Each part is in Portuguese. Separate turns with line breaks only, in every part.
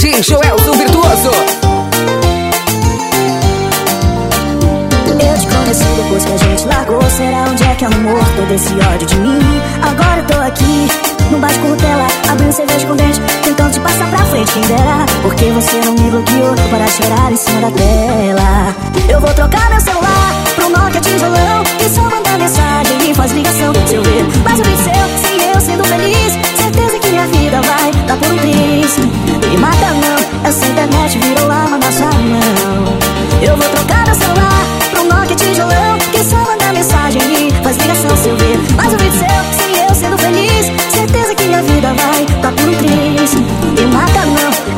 DJ Joelson Virtuoso.
Eu te conheci depois que a gente largou. Será onde é que arrumou todo esse ódio de mim? Agora eu tô aqui, no bar de curtela, abrindo cerveja com dente, tentando te passar pra frente, quem dera. Porque você não me bloqueou para chorar em cima da tela.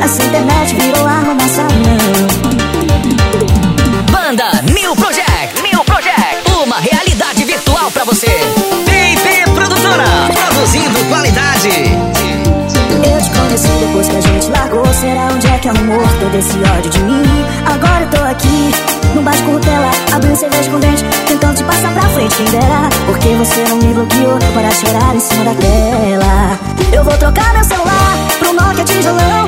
Essa internet virou arma na sua mão
Banda New Project, New Project. Uma realidade virtual pra você.
TP Produtora, produzindo qualidade.
Eu te conheci depois que a gente largou Será onde é que arrumou todo esse ódio de mim? Agora eu tô aqui, no de curtela Abrindo cerveja com dente, tentando te passar pra frente Quem dera, porque você não me bloqueou Para chorar em cima da tela Eu vou trocar meu celular pro Nokia tijolão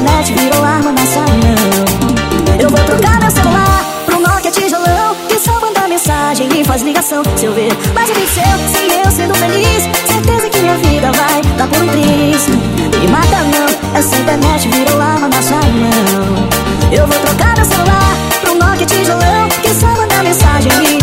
internet virou arma na sua mão Eu vou trocar meu celular pro Nokia tijolão Que só manda mensagem e faz ligação. Se eu ver Mais vídeo seu, sem eu sendo feliz Certeza que minha vida vai dar por um triz. Me mata não, essa internet virou arma na sua mão Eu vou trocar meu celular pro Nokia tijolão Que só manda mensagem e